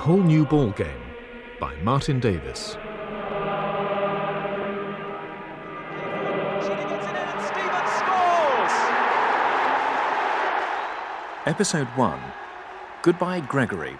A whole New Ball Game by Martin Davis. Episode 1 Goodbye, Gregory.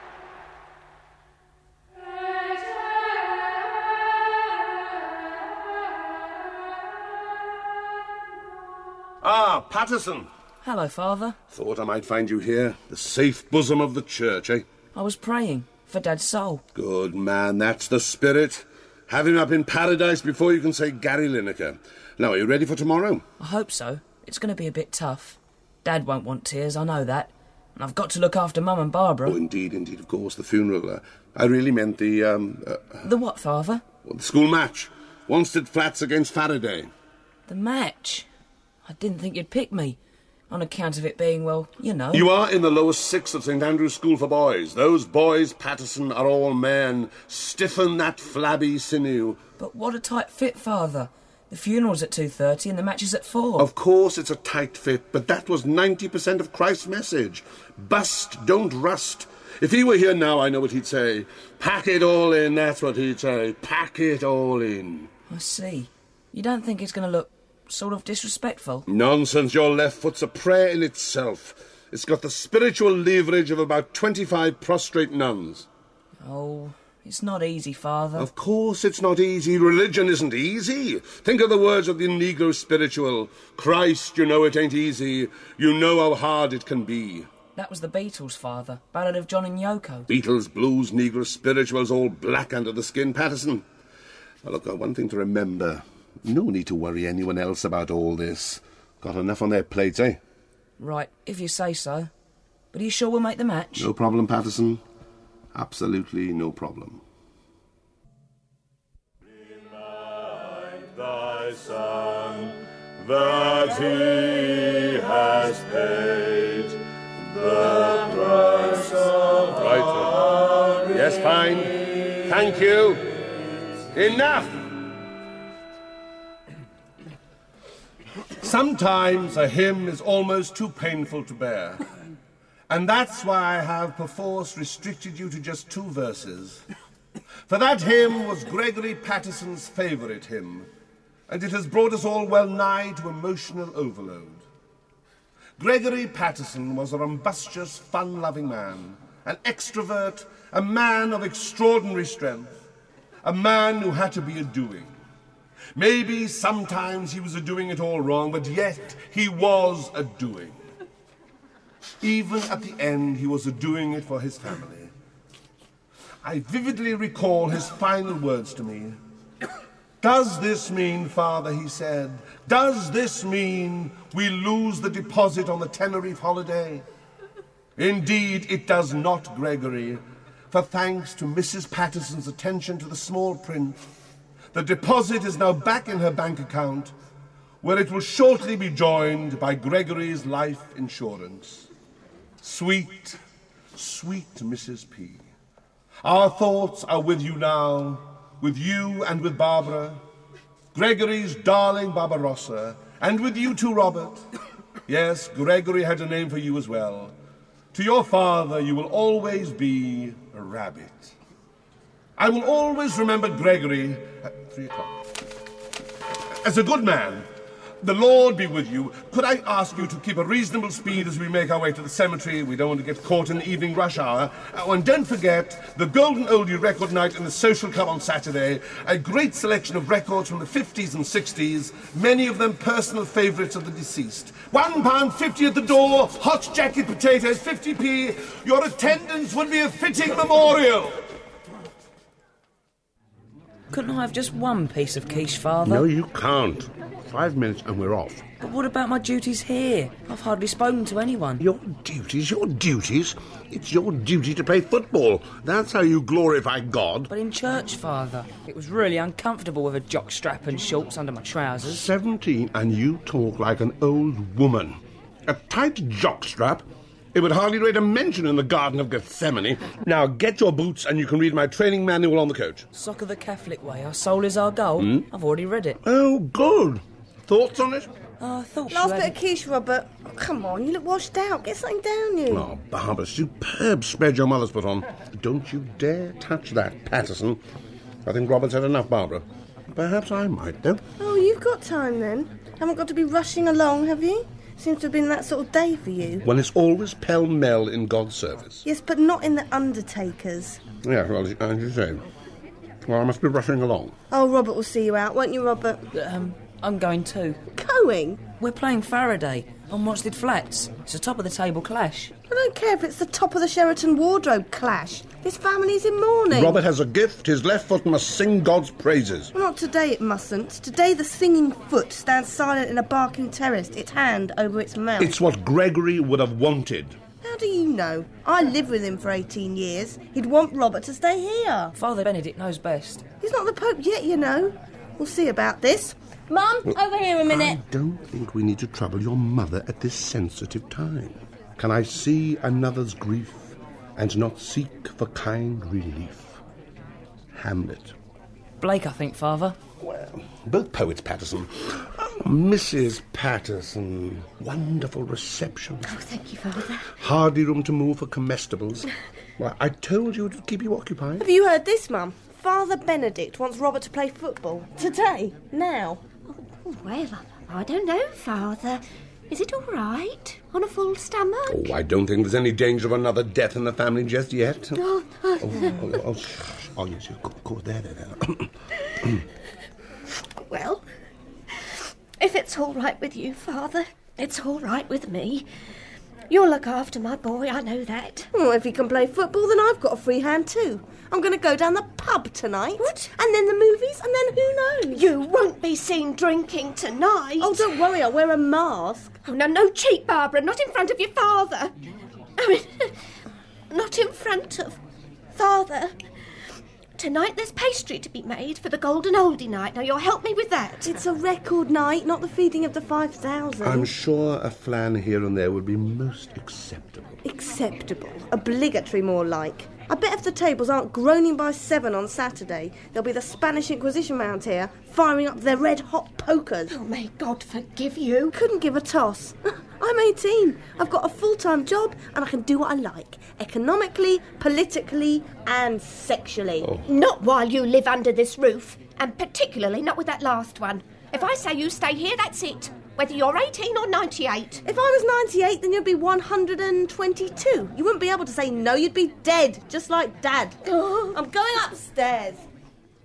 Ah, Patterson. Hello, Father. Thought I might find you here. The safe bosom of the church, eh? I was praying for Dad's soul. Good man, that's the spirit. Have him up in paradise before you can say Gary Lineker. Now, are you ready for tomorrow? I hope so. It's going to be a bit tough. Dad won't want tears, I know that. And I've got to look after Mum and Barbara. Oh, indeed, indeed, of course, the funeral. Uh, I really meant the, um, uh, The what, Father? well, the school match. Wanstead Flats against Faraday. The match. I didn't think you'd pick me. On account of it being, well, you know. You are in the lowest six of St Andrew's School for Boys. Those boys, Patterson, are all men. Stiffen that flabby sinew. But what a tight fit, Father. The funeral's at 2.30 and the match is at 4. Of course it's a tight fit, but that was 90% of Christ's message. Bust, don't rust. If he were here now, I know what he'd say. Pack it all in, that's what he'd say. Pack it all in. I see. You don't think it's going to look sort of disrespectful? Nonsense, your left foot's a prayer in itself. It's got the spiritual leverage of about 25 prostrate nuns. Oh, it's not easy, Father. Of course it's not easy. Religion isn't easy. Think of the words of the Negro spiritual. Christ, you know it ain't easy. You know how hard it can be. That was the Beatles, Father. Ballad of John and Yoko. Beatles, blues, Negro spirituals, all black under the skin, Patterson. Now, look, one thing to remember. No need to worry anyone else about all this. Got enough on their plates, eh? Right, if you say so. But are you sure we'll make the match? No problem, Patterson. Absolutely no problem. thy Son, that he has paid the price of Right. Yes, fine. Thank you. Enough! Sometimes a hymn is almost too painful to bear. And that's why I have perforce restricted you to just two verses. For that hymn was Gregory Patterson's favourite hymn, and it has brought us all well nigh to emotional overload. Gregory Patterson was a rumbustious, fun loving man, an extrovert, a man of extraordinary strength, a man who had to be a doing. Maybe sometimes he was a doing it all wrong, but yet he was a doing. Even at the end, he was a doing it for his family. I vividly recall his final words to me. Does this mean, Father, he said, does this mean we lose the deposit on the Tenerife holiday? Indeed, it does not, Gregory, for thanks to Mrs. Patterson's attention to the small print, the deposit is now back in her bank account, where it will shortly be joined by Gregory's life insurance. Sweet, sweet Mrs. P. Our thoughts are with you now, with you and with Barbara, Gregory's darling Barbarossa, and with you too, Robert. Yes, Gregory had a name for you as well. To your father, you will always be a rabbit. I will always remember Gregory at three o'clock. As a good man, the Lord be with you. Could I ask you to keep a reasonable speed as we make our way to the cemetery? We don't want to get caught in the evening rush hour. Uh, oh, and don't forget the Golden Oldie Record Night in the Social Club on Saturday. A great selection of records from the 50s and 60s, many of them personal favourites of the deceased. One pound fifty at the door, hot jacket potatoes, 50p. Your attendance would be a fitting memorial. Couldn't I have just one piece of quiche, Father? No, you can't. Five minutes and we're off. But what about my duties here? I've hardly spoken to anyone. Your duties, your duties? It's your duty to play football. That's how you glorify God. But in church, Father, it was really uncomfortable with a jockstrap and shorts under my trousers. 17 and you talk like an old woman. A tight jockstrap? It would hardly rate a mention in the Garden of Gethsemane. Now get your boots and you can read my training manual on the coach. Soccer the Catholic way, our soul is our goal. Hmm? I've already read it. Oh, good. Thoughts on it? Oh, I thought Last bit of quiche, Robert. Oh, come on, you look washed out. Get something down you. Oh, Barbara, superb spread your mother's put on. Don't you dare touch that, Patterson. I think Robert's had enough, Barbara. Perhaps I might, though. Oh, you've got time then. Haven't got to be rushing along, have you? Seems to have been that sort of day for you. Well, it's always pell mell in God's service. Yes, but not in the Undertaker's. Yeah, well, as as you say. Well, I must be rushing along. Oh, Robert will see you out, won't you, Robert? Um, I'm going too. Going? We're playing Faraday on Wanstead Flats. It's a top of the table clash. I don't care if it's the top of the Sheraton wardrobe clash. This family's in mourning. Robert has a gift. His left foot must sing God's praises. Well, not today, it mustn't. Today, the singing foot stands silent in a barking terrace, its hand over its mouth. It's what Gregory would have wanted. How do you know? I lived with him for 18 years. He'd want Robert to stay here. Father Benedict knows best. He's not the Pope yet, you know. We'll see about this. Mum, over here a minute. I don't think we need to trouble your mother at this sensitive time. Can I see another's grief and not seek for kind relief? Hamlet. Blake, I think, Father. Well, both poets, Patterson. Um, oh, Mrs. Patterson. Wonderful reception. Oh, thank you, Father. Hardly room to move for comestibles. Well, I told you to keep you occupied. Have you heard this, Mum? Father Benedict wants Robert to play football. Today. Now. Well, I don't know, Father. Is it all right? On a full stomach? Oh, I don't think there's any danger of another death in the family just yet. Oh, oh, Oh, oh, oh, oh yes, of course, there, there, there. well, if it's all right with you, Father, it's all right with me. You'll look after my boy, I know that. Well, if he can play football, then I've got a free hand too. I'm going to go down the pub tonight. What? And then the movies, and then who knows? You won't be seen drinking tonight. Oh, don't worry, I'll wear a mask. Oh, no, no cheek, Barbara, not in front of your father. I mean, not in front of father. Tonight there's pastry to be made for the Golden Oldie night. Now you'll help me with that. It's a record night, not the feeding of the 5,000. I'm sure a flan here and there would be most acceptable. Acceptable. Obligatory, more like. I bet if the tables aren't groaning by seven on Saturday, there'll be the Spanish Inquisition round here, firing up their red hot pokers. Oh, may God forgive you. Couldn't give a toss. I'm 18. I've got a full time job and I can do what I like. Economically, politically, and sexually. Oh. Not while you live under this roof, and particularly not with that last one. If I say you stay here, that's it. Whether you're 18 or 98. If I was 98, then you'd be 122. You wouldn't be able to say no, you'd be dead, just like Dad. I'm going upstairs.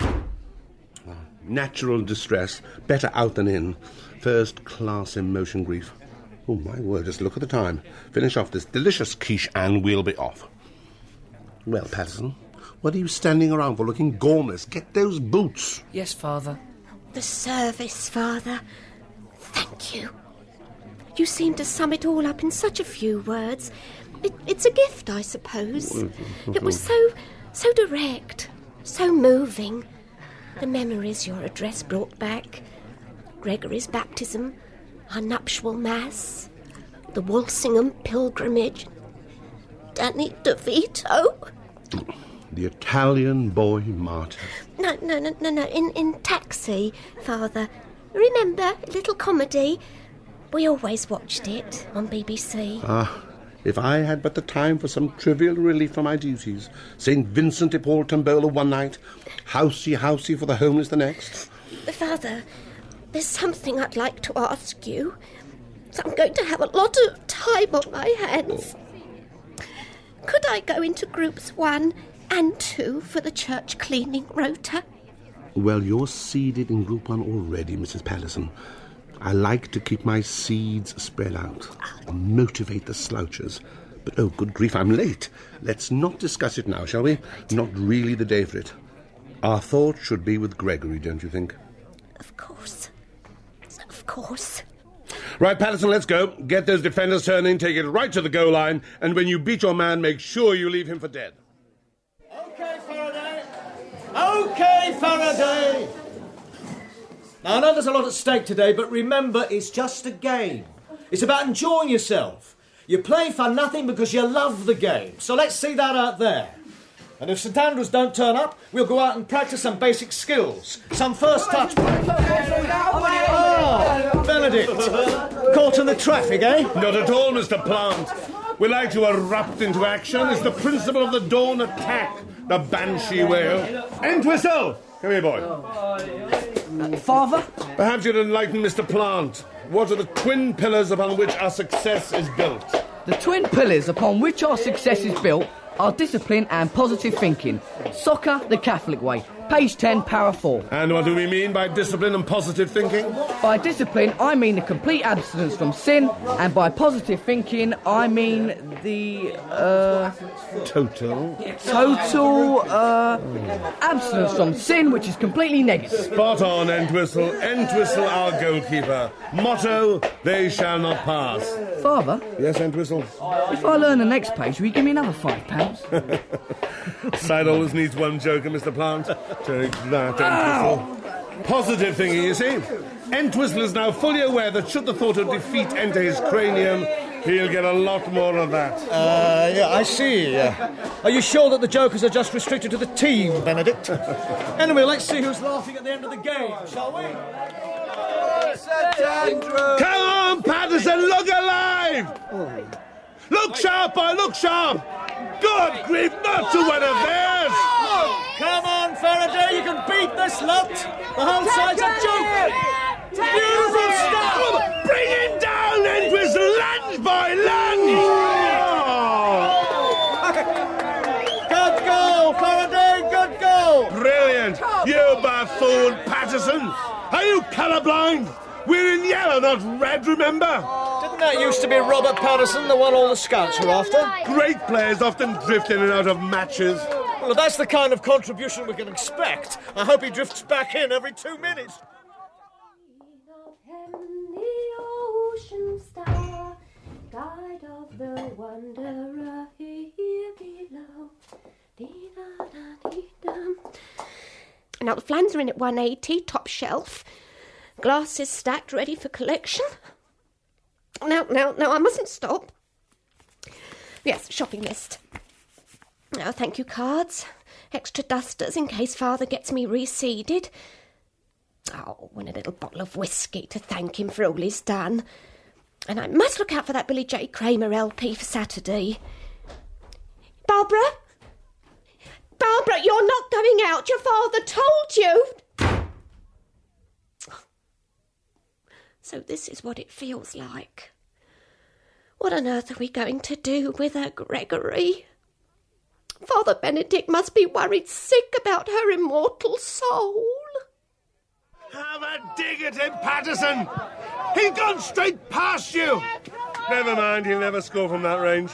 Ah, natural distress, better out than in. First class emotion grief. Oh, my word, just look at the time. Finish off this delicious quiche and we'll be off. Well, Patterson, what are you standing around for looking gormless? Get those boots. Yes, Father. The service, Father. Thank you. You seem to sum it all up in such a few words. It, it's a gift, I suppose. It was so, so direct, so moving. The memories your address brought back Gregory's baptism, our nuptial mass, the Walsingham pilgrimage, Danny DeVito. The Italian boy martyr. No, no, no, no, no. In in taxi, Father. Remember, little comedy. We always watched it on BBC. Ah, if I had but the time for some trivial relief from my duties. St. Vincent de Paul Tombola one night, housey housey for the homeless the next. Father, there's something I'd like to ask you. I'm going to have a lot of time on my hands. Could I go into groups one and two for the church cleaning rota? Well, you're seeded in Group 1 already, Mrs. Patterson. I like to keep my seeds spread out, and motivate the slouchers. But oh, good grief, I'm late. Let's not discuss it now, shall we? Not really the day for it. Our thoughts should be with Gregory, don't you think? Of course. Of course. Right, Patterson, let's go. Get those defenders turning, take it right to the goal line, and when you beat your man, make sure you leave him for dead. Okay, Faraday. Now, I know there's a lot at stake today, but remember, it's just a game. It's about enjoying yourself. You play for nothing because you love the game. So let's see that out there. And if St Andrews don't turn up, we'll go out and practice some basic skills. Some first touch. Ah, Benedict. Caught in the traffic, eh? Not at all, Mr. Plant. We like to erupt into action. It's the principle of the dawn attack, the banshee wail. Entwistle! Come here, boy. Father? Perhaps you'd enlighten Mr. Plant. What are the twin pillars upon which our success is built? The twin pillars upon which our success is built are discipline and positive thinking. Soccer the Catholic way. Page 10, para 4. And what do we mean by discipline and positive thinking? By discipline, I mean the complete abstinence from sin, and by positive thinking, I mean the uh, Total. total uh, abstinence from sin, which is completely negative. Spot on, Entwistle. Entwistle, our goalkeeper. Motto, they shall not pass. Father, Yes, Entwistle? if I learn the next page, will you give me another five pounds? Side always needs one joker, Mr. Plant. Take that, Entwistle. Positive thinking, you see. Entwistle is now fully aware that should the thought of defeat enter his cranium, he'll get a lot more of that. Uh, yeah, I see. Are you sure that the jokers are just restricted to the team, Benedict? anyway, let's see who's laughing at the end of the game, shall we? Come on, Patterson, look alive! Look sharp, boy, look sharp! Good grief, not to one of theirs! Come on, Faraday, you can beat this lot. The whole side's a joke. Beautiful stuff. Bring him down, Entwistle! Lunge, boy, lunge! Oh, Good goal, Faraday, good goal. brilliant! You buffoon, Patterson! Are you colourblind? We're in yellow, not red, remember? Didn't that used to be Robert Patterson, the one all the scouts were after? Great players often drift in and out of matches. Well, if that's the kind of contribution we can expect. I hope he drifts back in every two minutes. the ocean star, guide of the wanderer here below. Dee-da-da-dee-dum. Now the flans are in at 180, top shelf. Glasses stacked, ready for collection. Now, now, now, I mustn't stop. Yes, shopping list. Now, thank you cards. Extra dusters in case father gets me reseeded. Oh, and a little bottle of whisky to thank him for all he's done. And I must look out for that Billy J. Kramer LP for Saturday. Barbara? Barbara, you're not going out. Your father told you. So this is what it feels like. What on earth are we going to do with her, Gregory? Father Benedict must be worried sick about her immortal soul. Have a dig at him, Patterson! He's gone straight past you! Never mind, he'll never score from that range.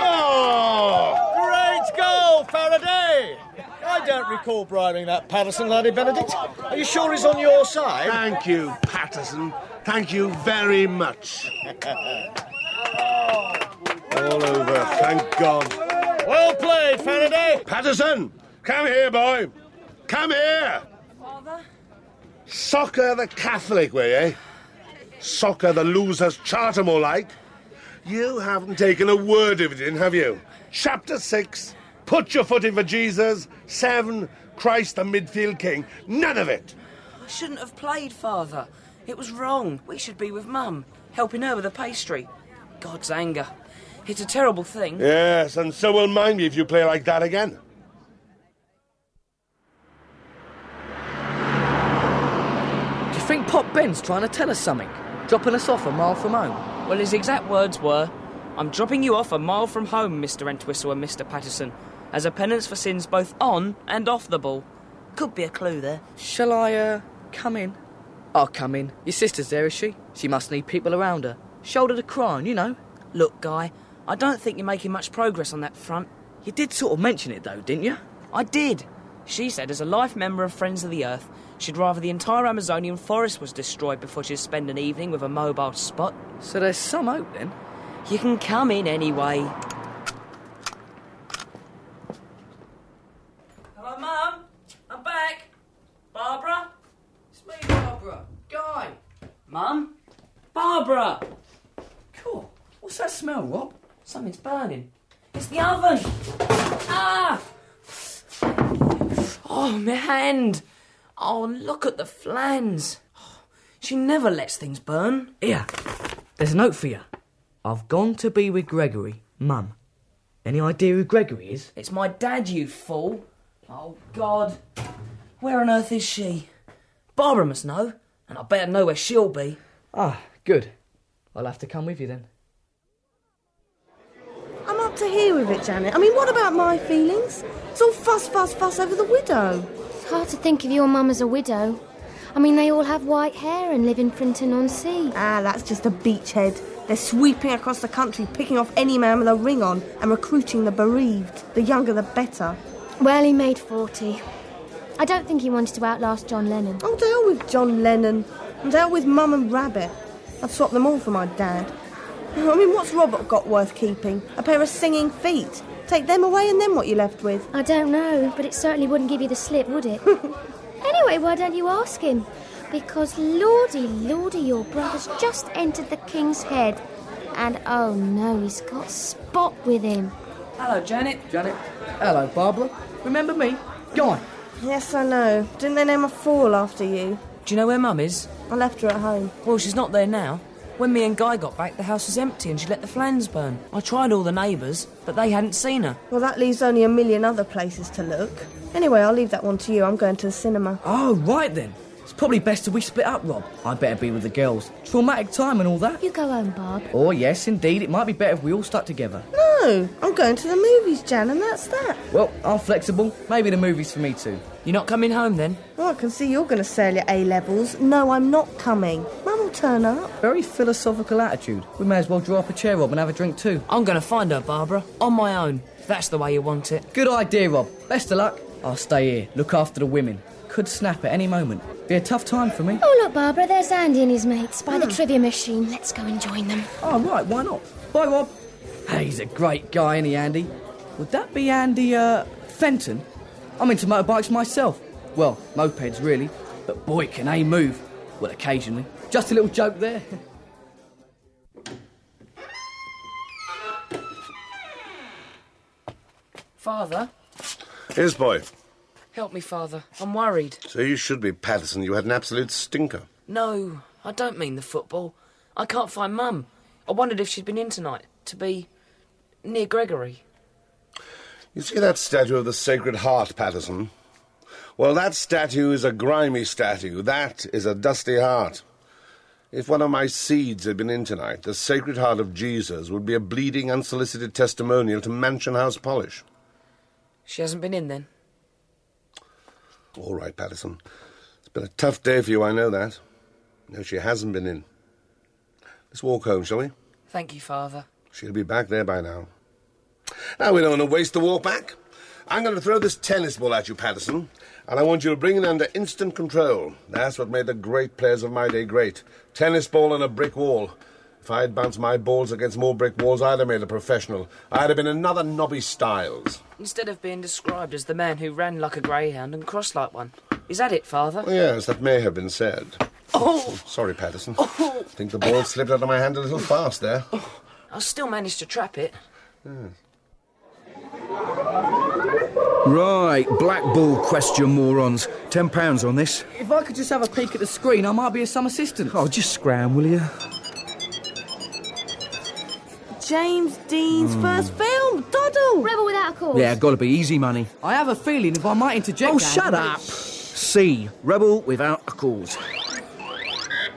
Oh! Great goal, Faraday! I don't recall bribing that Patterson, laddie Benedict. Are you sure he's on your side? Thank you, Patterson. Thank you very much. All over, thank God. Well played, Faraday. Patterson, come here, boy. Come here. Father? Soccer the Catholic way, eh? Soccer the loser's charter, more like. You haven't taken a word of it in, have you? Chapter 6, put your foot in for Jesus. 7, Christ the midfield king. None of it. I shouldn't have played, Father. It was wrong. We should be with Mum, helping her with the pastry. God's anger. It's a terrible thing. Yes, and so will mine be if you play like that again. Do you think Pop Ben's trying to tell us something? Dropping us off a mile from home? Well, his exact words were I'm dropping you off a mile from home, Mr. Entwistle and Mr. Patterson, as a penance for sins both on and off the ball. Could be a clue there. Shall I, uh, come in? I'll come in. Your sister's there, is she? She must need people around her. Shoulder to cry on, you know. Look, Guy, I don't think you're making much progress on that front. You did sort of mention it, though, didn't you? I did. She said, as a life member of Friends of the Earth, she'd rather the entire Amazonian forest was destroyed before she'd spend an evening with a mobile spot. So there's some hope, then? You can come in anyway. Hello, Mum. I'm back. Barbara? It's me, Barbara. Guy. Mum? Barbara! Cool. What's that smell, Rob? Something's burning. It's the oven! Ah! Oh, my hand! Oh, look at the flans. She never lets things burn. Here, there's a note for you. I've gone to be with Gregory, Mum. Any idea who Gregory is? It's my dad, you fool. Oh, God. Where on earth is she? Barbara must know, and I better know where she'll be. Ah, good. I'll have to come with you then. I'm up to here with it, Janet. I mean, what about my feelings? It's all fuss, fuss, fuss over the widow. It's hard to think of your mum as a widow. I mean, they all have white hair and live in Frinton on Sea. Ah, that's just a beachhead. They're sweeping across the country, picking off any man with a ring on and recruiting the bereaved. The younger, the better. Well, he made 40. I don't think he wanted to outlast John Lennon. Oh, to hell with John Lennon. And to hell with Mum and Rabbit. I'd swap them all for my dad. I mean, what's Robert got worth keeping? A pair of singing feet. Take them away and then what you're left with? I don't know, but it certainly wouldn't give you the slip, would it? anyway, why don't you ask him? Because lordy, lordy, your brother's just entered the King's Head. And oh no, he's got Spot with him. Hello, Janet. Janet. Hello, Barbara. Remember me? Go on. Yes, I know. Didn't they name a fall after you? Do you know where Mum is? I left her at home. Well, she's not there now. When me and Guy got back, the house was empty and she let the flans burn. I tried all the neighbours, but they hadn't seen her. Well, that leaves only a million other places to look. Anyway, I'll leave that one to you. I'm going to the cinema. Oh, right then. It's probably best if we split up, Rob. I'd better be with the girls. Traumatic time and all that. You go home, Barb. Oh, yes, indeed. It might be better if we all stuck together. No, I'm going to the movies, Jan, and that's that. Well, I'm flexible. Maybe the movie's for me too. You're not coming home then? Well, I can see you're going to sail your A levels. No, I'm not coming. Mum will turn up. Very philosophical attitude. We may as well draw up a chair, Rob, and have a drink too. I'm going to find her, Barbara, on my own. That's the way you want it. Good idea, Rob. Best of luck. I'll stay here, look after the women. Could snap at any moment. Be a tough time for me. Oh, look, Barbara, there's Andy and his mates by the trivia machine. Let's go and join them. Oh, right, why not? Bye, Rob. Hey, he's a great guy, ain't he, Andy? Would that be Andy, uh, Fenton? I'm into motorbikes myself. Well, mopeds, really. But boy, can they move. Well, occasionally. Just a little joke there. Father? Yes, boy. Help me, Father. I'm worried. So you should be, Patterson. You had an absolute stinker. No, I don't mean the football. I can't find Mum. I wondered if she'd been in tonight to be near Gregory. You see that statue of the Sacred Heart, Patterson? Well, that statue is a grimy statue. That is a dusty heart. If one of my seeds had been in tonight, the Sacred Heart of Jesus would be a bleeding, unsolicited testimonial to Mansion House polish. She hasn't been in then? All right, Patterson. It's been a tough day for you, I know that. No, she hasn't been in. Let's walk home, shall we? Thank you, Father. She'll be back there by now. Now, we don't want to waste the walk back. I'm going to throw this tennis ball at you, Patterson, and I want you to bring it under instant control. That's what made the great players of my day great. Tennis ball and a brick wall. If I'd bounced my balls against more brick walls, I'd have made a professional. I'd have been another Nobby Stiles. Instead of being described as the man who ran like a greyhound and crossed like one. Is that it, Father? Oh, yes, that may have been said. Oh! Sorry, Patterson. Oh. I think the ball slipped out of my hand a little fast there. Oh. I still managed to trap it. Right, black ball question, morons. Ten pounds on this. if I could just have a peek at the screen, I might be of some assistance. Oh, just scram, will you? James Dean's hmm. first film, Doddle. Rebel without a cause. Yeah, gotta be easy money. I have a feeling if I might interject. Oh, Andy- shut up! C. Rebel without a cause.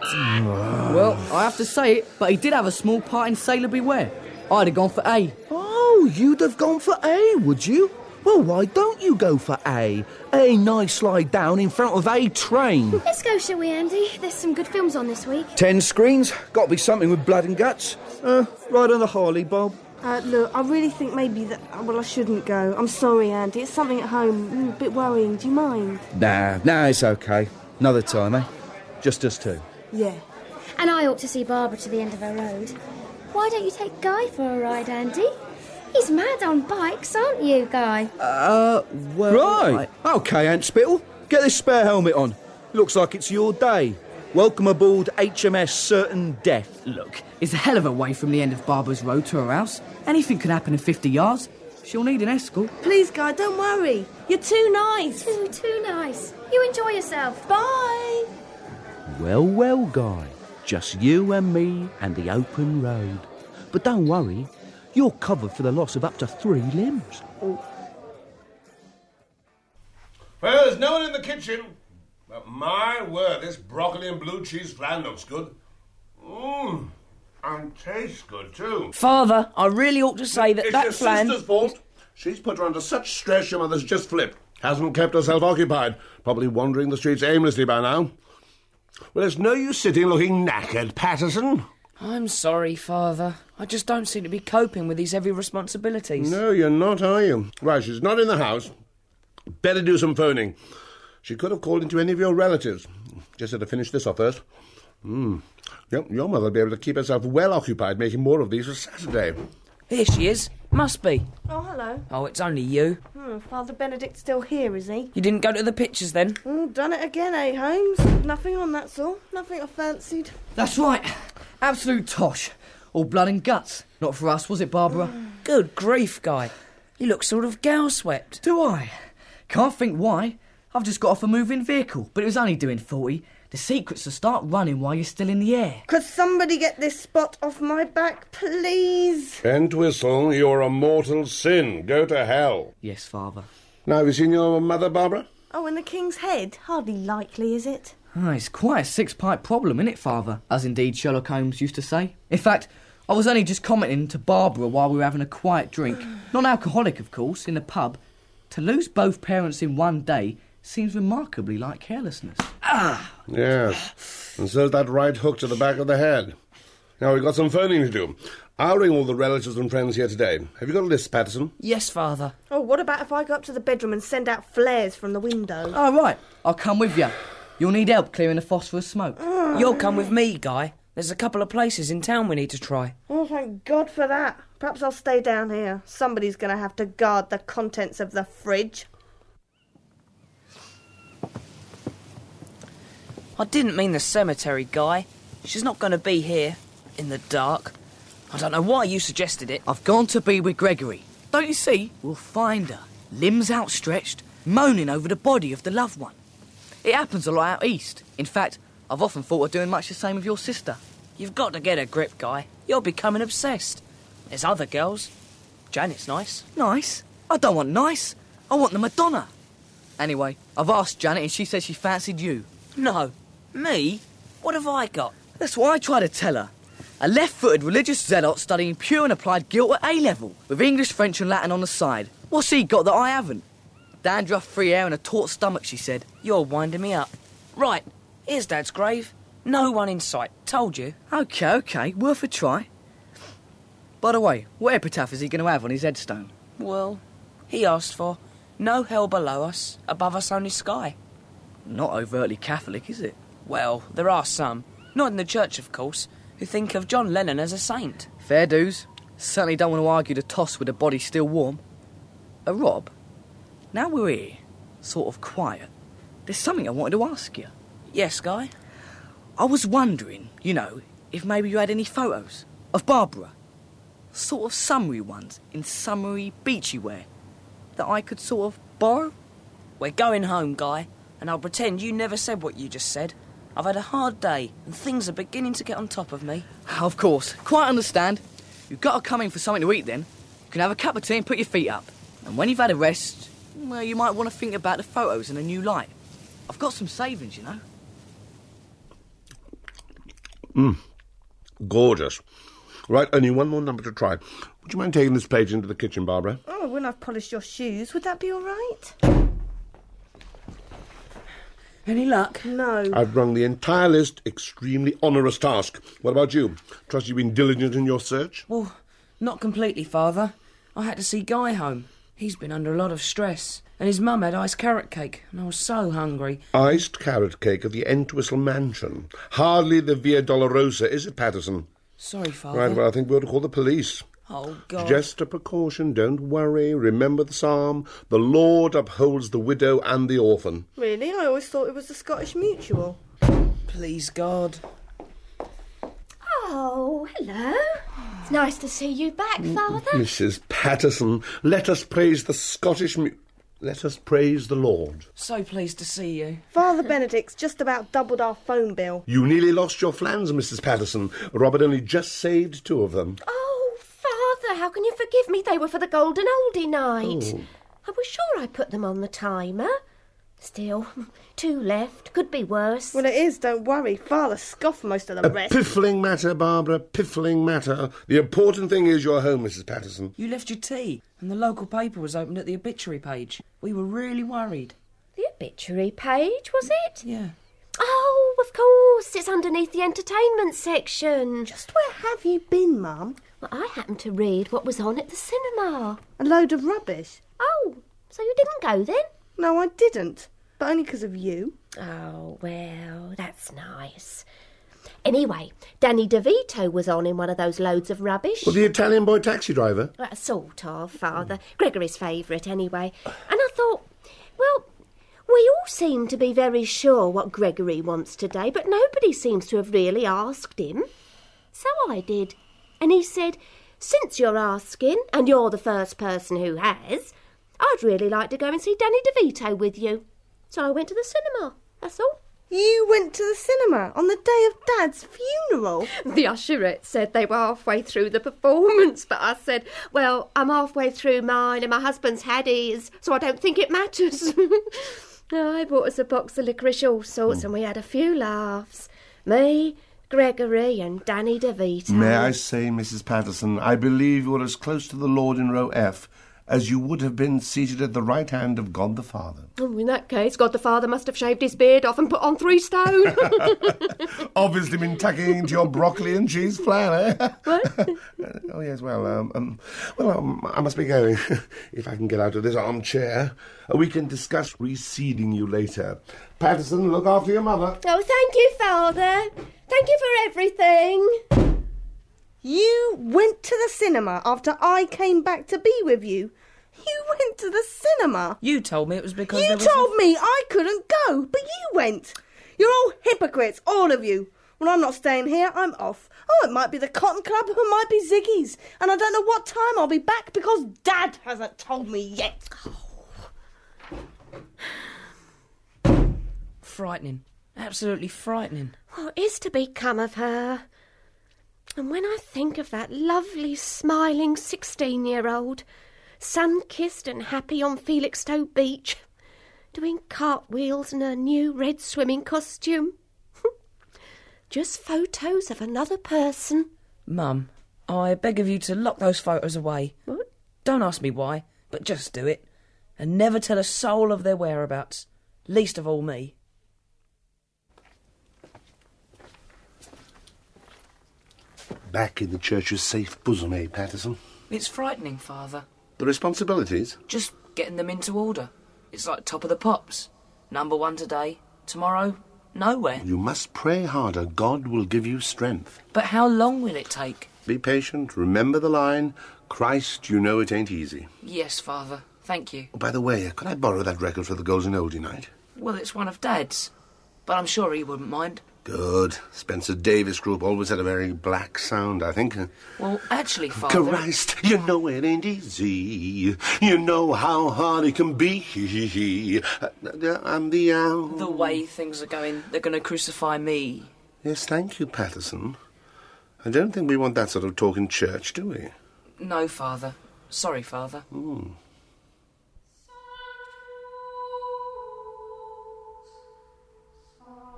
Well, I have to say it, but he did have a small part in Sailor Beware. I'd have gone for A. Oh, you'd have gone for A, would you? Well, why don't you go for A? A nice slide down in front of A train. Let's go, shall we, Andy? There's some good films on this week. Ten screens, gotta be something with blood and guts. Uh, right on the Harley, Bob. Uh, look, I really think maybe that. Well, I shouldn't go. I'm sorry, Andy. It's something at home. Mm, a bit worrying. Do you mind? Nah, nah, it's okay. Another time, eh? Just us two. Yeah. And I ought to see Barbara to the end of her road. Why don't you take Guy for a ride, Andy? He's mad on bikes, aren't you, Guy? Uh, well. Right. Okay, Entwistle. Get this spare helmet on. Looks like it's your day. Welcome aboard HMS Certain Death. Look, it's a hell of a way from the end of Barbara's road to her house. Anything can happen in 50 yards. She'll need an escort. Please, Guy, don't worry. You're too nice. Too, too nice. You enjoy yourself. Bye. Well, well, Guy. Just you and me and the open road. But don't worry, you're covered for the loss of up to three limbs. Well, there's no one in the kitchen. But my word, this broccoli and blue cheese flan looks good. Mmm. And tastes good, too. Father, I really ought to say that it's that your flan. sister's fault. She's put her under such stress your mother's just flipped. Hasn't kept herself occupied. Probably wandering the streets aimlessly by now. Well, it's no use sitting looking knackered, Patterson. I'm sorry, Father. I just don't seem to be coping with these heavy responsibilities. No, you're not, are you? Right, she's not in the house. Better do some phoning. She could have called into any of your relatives. Just had to finish this off first. Hmm. Yep, your mother will be able to keep herself well occupied making more of these for Saturday. Here she is. Must be. Oh, hello. Oh, it's only you. Hmm, Father Benedict's still here, is he? You didn't go to the pictures then? Mm, done it again, eh, Holmes? Nothing on, that's all. Nothing I fancied. That's right. Absolute tosh. All blood and guts. Not for us, was it, Barbara? Mm. Good grief, Guy. You look sort of gal swept. Do I? Can't think why. I've just got off a moving vehicle, but it was only doing 40. The secret's to start running while you're still in the air. Could somebody get this spot off my back, please? Entwistle, you're a mortal sin. Go to hell. Yes, Father. Now, have you seen your mother, Barbara? Oh, in the king's head? Hardly likely, is it? Ah, it's quite a six-pipe problem, isn't it, Father? As indeed Sherlock Holmes used to say. In fact, I was only just commenting to Barbara while we were having a quiet drink, non-alcoholic, of course, in a pub. To lose both parents in one day seems remarkably like carelessness. Ah! Yes. And so's that right hook to the back of the head. Now, we've got some phoning to do. I'll ring all the relatives and friends here today. Have you got a list, Patterson? Yes, Father. Oh, what about if I go up to the bedroom and send out flares from the window? Oh, right. I'll come with you. You'll need help clearing the phosphorus smoke. You'll come with me, Guy. There's a couple of places in town we need to try. Oh, thank God for that. Perhaps I'll stay down here. Somebody's going to have to guard the contents of the fridge. I didn't mean the cemetery, Guy. She's not going to be here, in the dark. I don't know why you suggested it. I've gone to be with Gregory. Don't you see? We'll find her, limbs outstretched, moaning over the body of the loved one. It happens a lot out east. In fact, I've often thought of doing much the same with your sister. You've got to get a grip, Guy. You're becoming obsessed. There's other girls. Janet's nice. Nice? I don't want nice. I want the Madonna. Anyway, I've asked Janet and she says she fancied you. No. Me? What have I got? That's what I try to tell her. A left footed religious zealot studying pure and applied guilt at A level, with English, French, and Latin on the side. What's he got that I haven't? Dandruff, free air, and a taut stomach, she said. You're winding me up. Right, here's Dad's grave. No one in sight. Told you. Okay, okay, worth a try. By the way, what epitaph is he going to have on his headstone? Well, he asked for no hell below us, above us only sky. Not overtly Catholic, is it? Well, there are some, not in the church, of course, who think of John Lennon as a saint. Fair dues. Certainly don't want to argue the toss with a body still warm. A Rob, now we're here, sort of quiet, there's something I wanted to ask you. Yes, Guy? I was wondering, you know, if maybe you had any photos of Barbara. Sort of summery ones in summery beachy wear that I could sort of borrow. We're going home, Guy, and I'll pretend you never said what you just said. I've had a hard day, and things are beginning to get on top of me. Of course, quite understand. You've got to come in for something to eat then. You can have a cup of tea and put your feet up. And when you've had a rest, well, you might want to think about the photos in a new light. I've got some savings, you know. Mmm. Gorgeous. Right, only one more number to try. Would you mind taking this plate into the kitchen, Barbara? Oh, when I've polished your shoes, would that be all right? Any luck? No. I've rung the entire list. Extremely onerous task. What about you? Trust you've been diligent in your search? Well, not completely, Father. I had to see Guy home. He's been under a lot of stress, and his mum had iced carrot cake, and I was so hungry. Iced carrot cake at the Entwistle Mansion. Hardly the Via Dolorosa, is it, Patterson? Sorry, Father. Right, well, I think we ought to call the police. Oh, God. Just a precaution, don't worry. Remember the psalm. The Lord upholds the widow and the orphan. Really? I always thought it was the Scottish Mutual. Please, God. Oh, hello. It's nice to see you back, Father. Mrs. Patterson, let us praise the Scottish mu- Let us praise the Lord. So pleased to see you. Father Benedict's just about doubled our phone bill. You nearly lost your flans, Mrs. Patterson. Robert only just saved two of them. Oh, Father, how can you forgive me? They were for the Golden Oldie night. Oh. I was sure I put them on the timer. Still, two left. Could be worse. Well, it is, don't worry. Father scoffed most of A the rest. piffling matter, Barbara, piffling matter. The important thing is you're home, Mrs. Patterson. You left your tea, and the local paper was opened at the obituary page. We were really worried. The obituary page, was it? Yeah. Oh, of course. It's underneath the entertainment section. Just where have you been, Mum? Well, I happened to read what was on at the cinema. A load of rubbish. Oh, so you didn't go then? No, I didn't. But only because of you. Oh, well, that's nice. Anyway, Danny DeVito was on in one of those loads of rubbish. Well, the Italian boy taxi driver. Uh, sort of, Father. Gregory's favourite, anyway. And I thought, well, we all seem to be very sure what Gregory wants today, but nobody seems to have really asked him. So I did. And he said, since you're asking, and you're the first person who has, I'd really like to go and see Danny DeVito with you. So I went to the cinema, that's all. You went to the cinema on the day of Dad's funeral. The usherette said they were halfway through the performance, but I said, Well, I'm halfway through mine and my husband's had his, so I don't think it matters. I bought us a box of licorice all sorts and we had a few laughs. Me, Gregory, and Danny DeVito. May I say, Mrs. Patterson, I believe you're as close to the Lord in row F as you would have been seated at the right hand of God the Father. Oh, in that case, God the Father must have shaved his beard off and put on three stone. Obviously been tucking into your broccoli and cheese flan, eh? What? oh, yes, well, um, um, well, um, I must be going. if I can get out of this armchair, uh, we can discuss reseeding you later. Patterson, look after your mother. oh, thank you, Father. Thank you for everything. You went to the cinema after I came back to be with you. You went to the cinema. You told me it was because You there was told me I couldn't go, but you went. You're all hypocrites, all of you. Well, I'm not staying here. I'm off. Oh, it might be the Cotton Club, or it might be Ziggy's, and I don't know what time I'll be back because Dad hasn't told me yet. frightening. Absolutely frightening. What is to become of her? And when I think of that lovely, smiling 16 year old, sun kissed and happy on Felixstowe Beach, doing cartwheels in her new red swimming costume. Just photos of another person. Mum, I beg of you to lock those photos away. What? Don't ask me why, but just do it. And never tell a soul of their whereabouts. Least of all me. Back in the church's safe bosom, eh, Patterson? It's frightening, Father. The responsibilities? Just getting them into order. It's like top of the pops. Number one today, tomorrow, nowhere. You must pray harder. God will give you strength. But how long will it take? Be patient. Remember the line Christ, you know it ain't easy. Yes, Father. Thank you. Oh, by the way, could I borrow that record for the Golden Oldie night? Well, it's one of Dad's. But I'm sure he wouldn't mind. Good. Spencer Davis Group always had a very black sound, I think. Well, actually, Father. Christ, you know it ain't easy. You know how hard it can be. I'm the owl. The way things are going, they're going to crucify me. Yes, thank you, Patterson. I don't think we want that sort of talk in church, do we? No, Father. Sorry, Father. Hmm.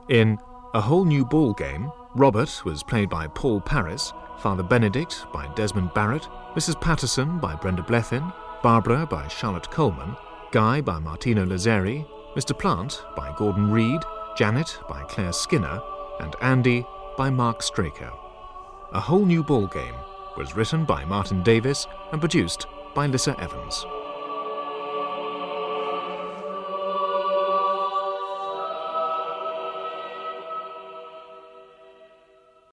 In A Whole New Ball Game, Robert was played by Paul Paris, Father Benedict by Desmond Barrit, Mrs. Patterson by Brenda Blethyn, Barbara by Charlotte Coleman, Guy by Martino Lazzeri, Mr. Plant by Gordon Reed, Janet by Claire Skinner, and Andy by Mark Straker. A Whole New Ball Game was written by Martin Davis and produced by Lissa Evans.